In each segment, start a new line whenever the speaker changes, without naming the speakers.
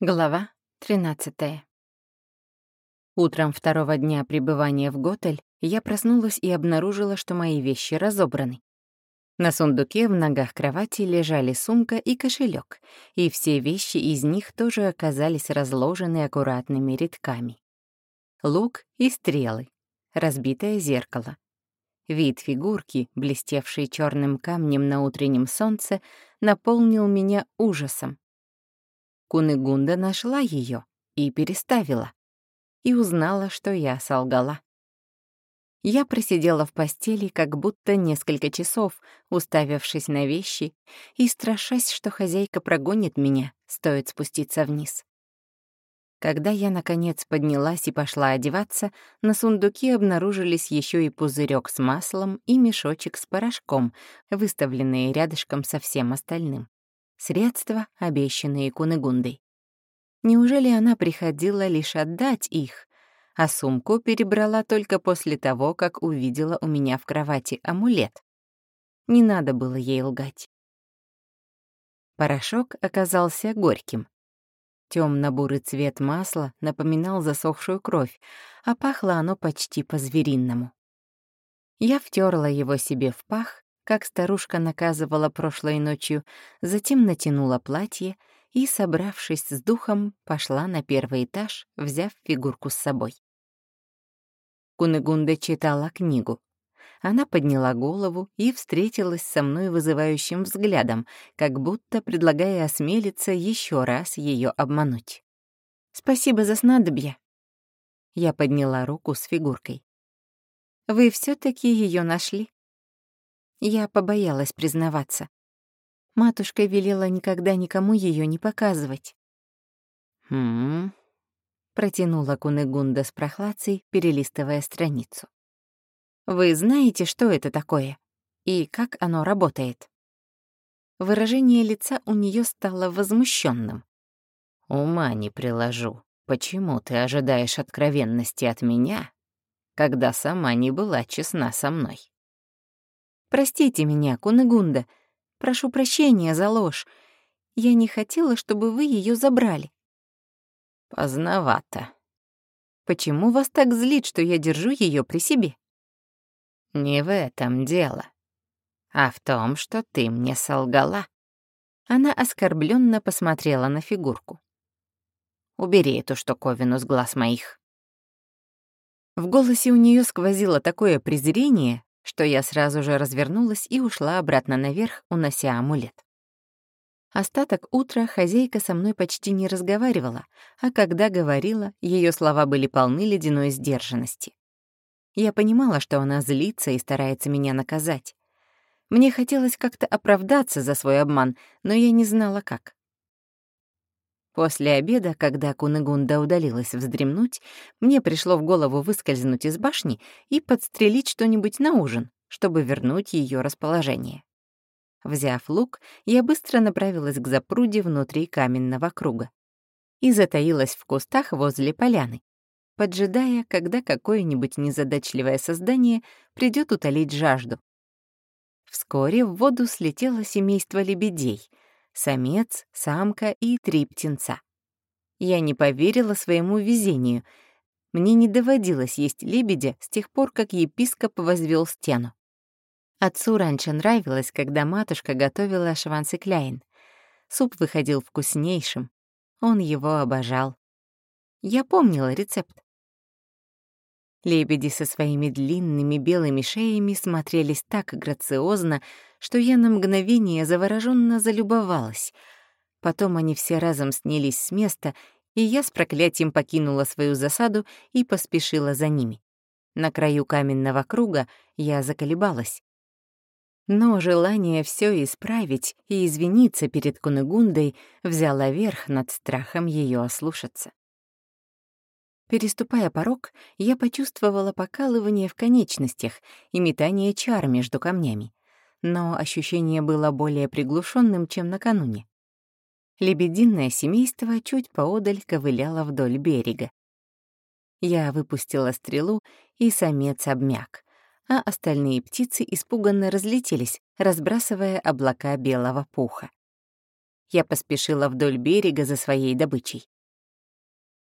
Глава 13 Утром второго дня пребывания в Готель я проснулась и обнаружила, что мои вещи разобраны. На сундуке в ногах кровати лежали сумка и кошелек, и все вещи из них тоже оказались разложены аккуратными рядками. Лук и стрелы, разбитое зеркало. Вид фигурки, блестевшей черным камнем на утреннем солнце, наполнил меня ужасом. Кунигунда нашла ее и переставила. И узнала, что я солгала. Я просидела в постели как будто несколько часов, уставившись на вещи и страшась, что хозяйка прогонит меня, стоит спуститься вниз. Когда я, наконец, поднялась и пошла одеваться, на сундуке обнаружились еще и пузырек с маслом и мешочек с порошком, выставленные рядышком со всем остальным. Средства, обещанные Кунегундой. Неужели она приходила лишь отдать их, а сумку перебрала только после того, как увидела у меня в кровати амулет? Не надо было ей лгать. Порошок оказался горьким. Темно-бурый цвет масла напоминал засохшую кровь, а пахло оно почти по-зверинному. Я втерла его себе в пах как старушка наказывала прошлой ночью, затем натянула платье и, собравшись с духом, пошла на первый этаж, взяв фигурку с собой. Кунегунда читала книгу. Она подняла голову и встретилась со мной вызывающим взглядом, как будто предлагая осмелиться еще раз ее обмануть. «Спасибо за снадобье». Я подняла руку с фигуркой. «Вы все таки ее нашли?» Я побоялась признаваться. Матушка велела никогда никому ее не показывать.
«Хм...» — протянула Кунегунда с прохладцей, перелистывая страницу.
«Вы знаете, что это такое? И как оно работает?» Выражение лица у нее стало возмущенным.
«Ума не приложу. Почему ты ожидаешь откровенности от меня, когда сама не была честна со мной?»
Простите меня, Кунегунда. Прошу прощения за ложь. Я не хотела, чтобы вы ее забрали.
Поздновато.
Почему вас так злит, что я держу ее при себе?
Не в этом дело, а в том, что ты мне солгала.
Она оскорбленно посмотрела на фигурку.
Убери эту штуковину с глаз моих.
В голосе у нее сквозило такое презрение, что я сразу же развернулась и ушла обратно наверх, унося амулет. Остаток утра хозяйка со мной почти не разговаривала, а когда говорила, ее слова были полны ледяной сдержанности. Я понимала, что она злится и старается меня наказать. Мне хотелось как-то оправдаться за свой обман, но я не знала, как. После обеда, когда Кунегунда удалилась вздремнуть, мне пришло в голову выскользнуть из башни и подстрелить что-нибудь на ужин, чтобы вернуть ее расположение. Взяв лук, я быстро направилась к запруде внутри каменного круга и затаилась в кустах возле поляны, поджидая, когда какое-нибудь незадачливое создание придет утолить жажду. Вскоре в воду слетело семейство лебедей — самец, самка и три птенца. Я не поверила своему везению. Мне не доводилось есть лебедя с тех пор, как епископ возвел стену. Отцу раньше нравилось, когда матушка готовила швансекляйн. Суп выходил вкуснейшим. Он его обожал. Я помнила рецепт. Лебеди со своими длинными белыми шеями смотрелись так грациозно, что я на мгновение завороженно залюбовалась. Потом они все разом снялись с места, и я с проклятием покинула свою засаду и поспешила за ними. На краю каменного круга я заколебалась. Но желание все исправить и извиниться перед Кунегундой взяло верх над страхом ее ослушаться. Переступая порог, я почувствовала покалывание в конечностях и метание чар между камнями. Но ощущение было более приглушенным, чем накануне. Лебединое семейство чуть поодаль ковыляло вдоль берега. Я выпустила стрелу, и самец обмяк, а остальные птицы испуганно разлетелись, разбрасывая облака белого пуха. Я поспешила вдоль берега за своей добычей.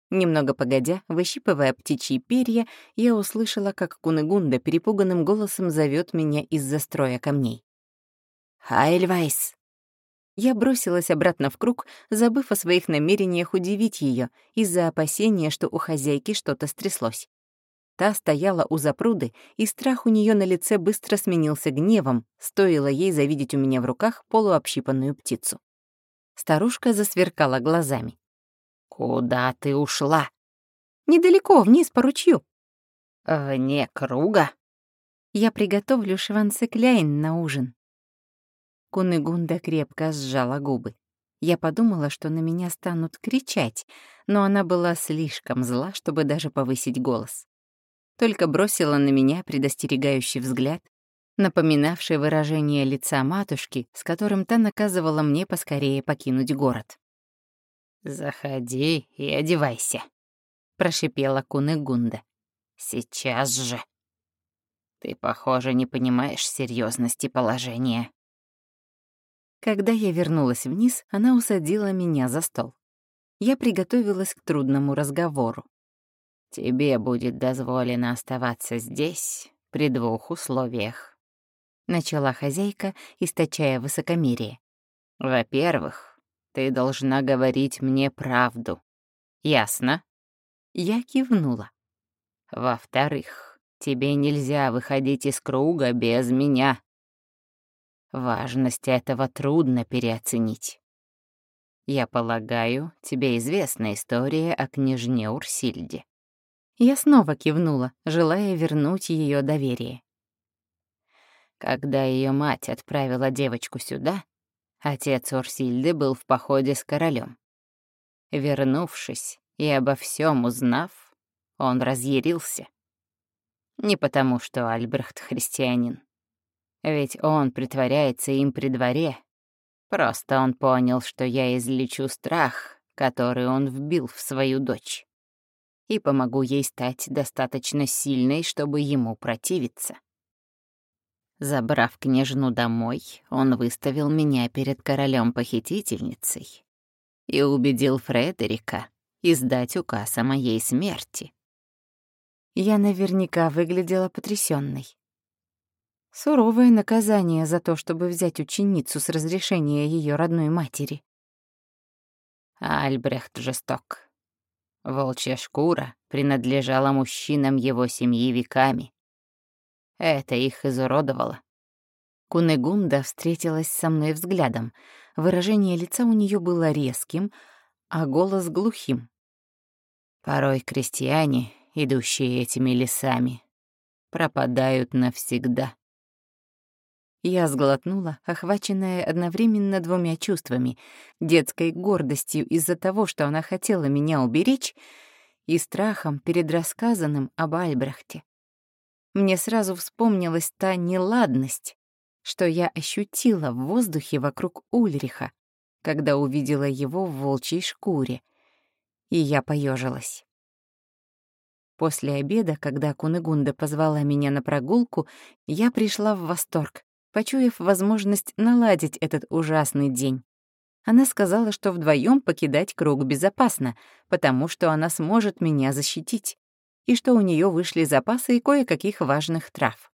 Немного погодя, выщипывая птичьи перья, я услышала, как Кунегунда перепуганным голосом зовет меня из-за строя камней. «Хайльвайс!» Я бросилась обратно в круг, забыв о своих намерениях удивить ее из-за опасения, что у хозяйки что-то стряслось. Та стояла у запруды, и страх у нее на лице быстро сменился гневом, стоило ей завидеть у меня в руках полуобщипанную птицу. Старушка засверкала глазами. «Куда ты ушла?» «Недалеко, вниз по ручью». «Вне круга?» «Я приготовлю шванцекляйн на ужин». Кунегунда крепко сжала губы. Я подумала, что на меня станут кричать, но она была слишком зла, чтобы даже повысить голос. Только бросила на меня предостерегающий взгляд, напоминавший выражение лица матушки, с которым та наказывала мне поскорее покинуть город. «Заходи и одевайся», — прошипела Кунегунда. «Сейчас же». «Ты, похоже, не понимаешь серьезности положения». Когда я вернулась вниз, она усадила меня за стол. Я приготовилась к трудному разговору. «Тебе будет дозволено оставаться здесь при двух условиях», — начала хозяйка, источая высокомерие. «Во-первых, ты должна говорить мне правду. Ясно?» Я кивнула. «Во-вторых, тебе нельзя выходить из круга без меня. Важность этого трудно переоценить. Я полагаю, тебе известна история о княжне Урсильде». Я снова кивнула, желая вернуть ее доверие. Когда ее мать отправила девочку сюда, Отец Урсильды был в походе с королем. Вернувшись и обо всем узнав, он разъярился. Не потому, что Альбрехт христианин. Ведь он притворяется им при дворе. Просто он понял, что я излечу страх, который он вбил в свою дочь, и помогу ей стать достаточно сильной, чтобы ему противиться. Забрав княжну домой, он выставил меня перед королем-похитительницей и убедил Фредерика издать указ о моей смерти. Я наверняка выглядела потрясенной. Суровое наказание за то, чтобы взять ученицу с разрешения ее родной матери. Альбрехт жесток. Волчья шкура принадлежала мужчинам его семьи веками. Это их изуродовало. Кунегунда встретилась со мной взглядом. Выражение лица у нее было резким, а голос глухим. Порой крестьяне, идущие этими лесами, пропадают навсегда. Я сглотнула, охваченная одновременно двумя чувствами — детской гордостью из-за того, что она хотела меня уберечь, и страхом перед рассказанным об Альбрехте мне сразу вспомнилась та неладность, что я ощутила в воздухе вокруг Ульриха, когда увидела его в волчьей шкуре, и я поежилась. После обеда, когда Кунегунда позвала меня на прогулку, я пришла в восторг, почуяв возможность наладить этот ужасный день. Она сказала, что вдвоем покидать круг безопасно, потому что она сможет меня защитить и что у нее вышли запасы кое-каких важных трав.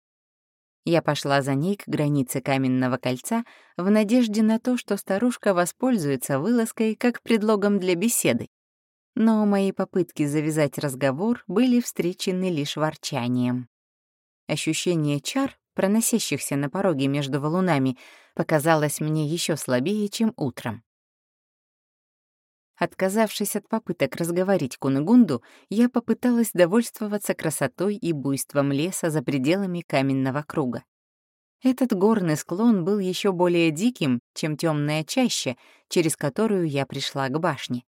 Я пошла за ней к границе каменного кольца в надежде на то, что старушка воспользуется вылазкой как предлогом для беседы. Но мои попытки завязать разговор были встречены лишь ворчанием. Ощущение чар, проносящихся на пороге между валунами, показалось мне еще слабее, чем утром. Отказавшись от попыток разговорить Кунугунду, я попыталась довольствоваться красотой и буйством леса за пределами каменного круга. Этот горный склон был еще более диким, чем темная чаща, через которую я пришла к башне.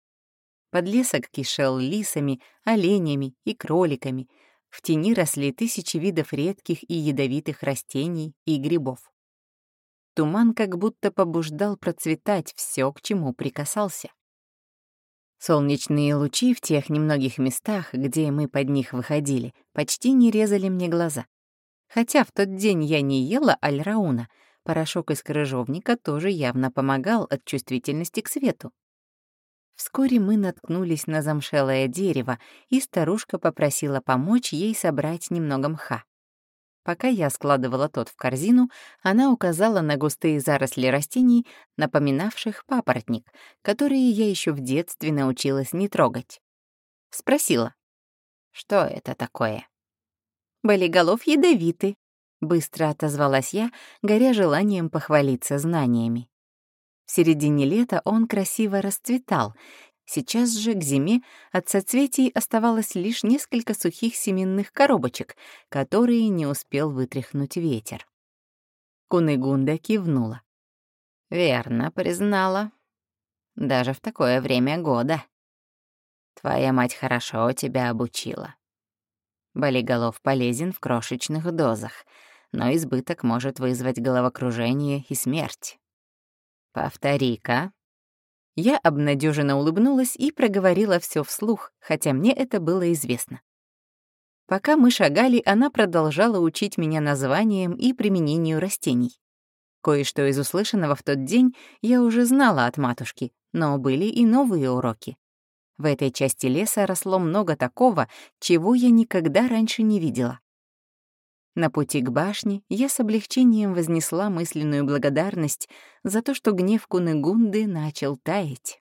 Подлесок кишел лисами, оленями и кроликами. В тени росли тысячи видов редких и ядовитых растений и грибов. Туман как будто побуждал процветать все, к чему прикасался. Солнечные лучи в тех немногих местах, где мы под них выходили, почти не резали мне глаза. Хотя в тот день я не ела альрауна, Порошок из крыжовника тоже явно помогал от чувствительности к свету. Вскоре мы наткнулись на замшелое дерево, и старушка попросила помочь ей собрать немного мха. Пока я складывала тот в корзину, она указала на густые заросли растений, напоминавших папоротник, которые я еще в детстве научилась не трогать. Спросила, что это такое? «Болиголов ядовиты», — быстро отозвалась я, горя желанием похвалиться знаниями. В середине лета он красиво расцветал. Сейчас же к зиме от соцветий оставалось лишь несколько сухих семенных коробочек, которые не успел вытряхнуть ветер. Кунигунда кивнула. «Верно признала. Даже в такое время года. Твоя мать хорошо тебя обучила. Болиголов полезен в крошечных дозах, но избыток может вызвать головокружение и смерть. «Повтори-ка». Я обнадеженно улыбнулась и проговорила все вслух, хотя мне это было известно. Пока мы шагали, она продолжала учить меня названиям и применению растений. Кое-что из услышанного в тот день я уже знала от матушки, но были и новые уроки. В этой части леса росло много такого, чего я никогда раньше не видела. На пути к башне я с облегчением вознесла мысленную благодарность за то, что гнев Кунегунды начал таять.